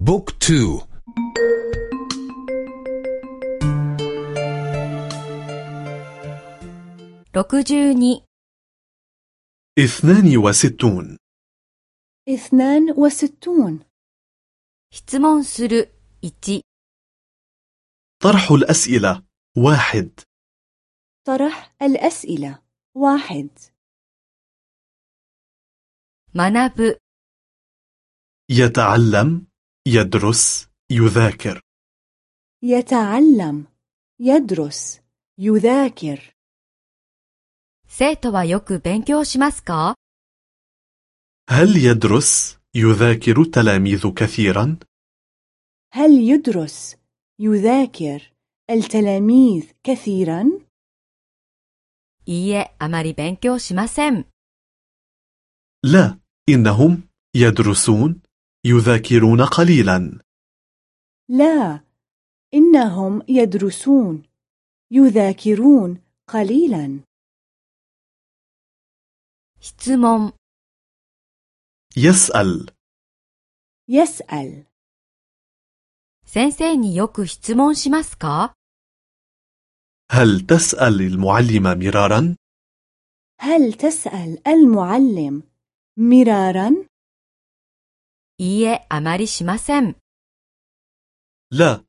book two. 六十二 اثنان وستون. اثنان وستون. 質問する 一 طرح الأسئلة. واحد. طرح الأسئلة. واحد. مناب يتعلم. يدرس يذاكر يتعلم يدرس يذاكر 生徒はよく勉強しますか هل يدرس يذاكر التلاميذ كثيرا؟ هل يدرس يذاكر التلاميذ كثيرا؟ いいえ、あまり勉強しません。 لا إنهم يدرسون يذاكرون قليلا لا إنهم يدرسون يذاكرون قليلا 質問 يسأل يسأل 先生によく質問しますか هل تسأل المعلم مرارا؟ هل تسأل المعلم مرارا؟ いいえ、あまりしません。 لا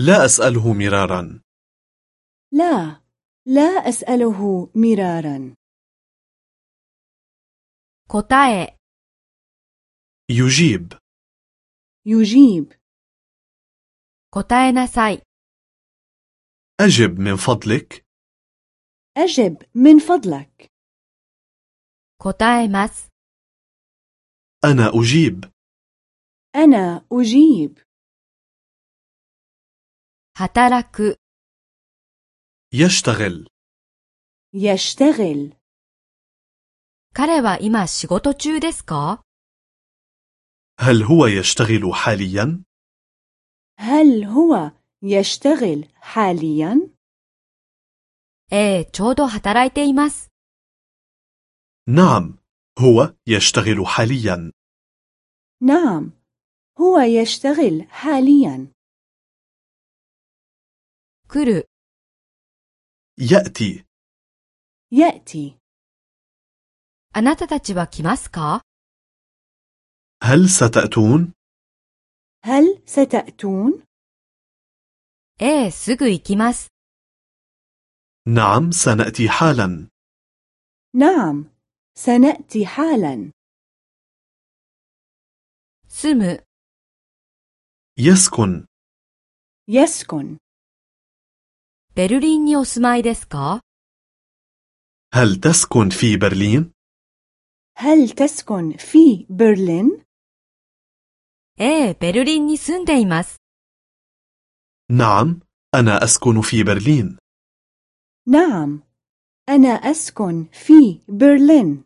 لا أسأله مرارا لا لا أسأله مرارا 答え、 يجيب يجيب 答えなさい。 أجب من فضلك أجب من فضلك 答えます。 أنا أجيب أنا أجيب 働く、 يشتغل يشتغل 彼は今仕事中ですか هل هو يشتغل حاليا؟ هل هو يشتغل حاليا؟ ええ、ちょうど働いています。 نعم هو يشتغل حاليا نعم هو يشتغل حاليا 来る、 يأتي يأتي あなたたちは来ますか هل ستأتون؟ هل ستأتون؟ ええ、すぐ行きます。 نعم سنأتي حالا نعم سنأتي حالا 住む、 يسكن يسكن ベルリンにお住まいですか هل تسكن في برلين؟ هل تسكن في برلين؟ ええ、ベルリンに住んでいます。 نعم أنا أسكن في برلين نعم أنا أسكن في برلين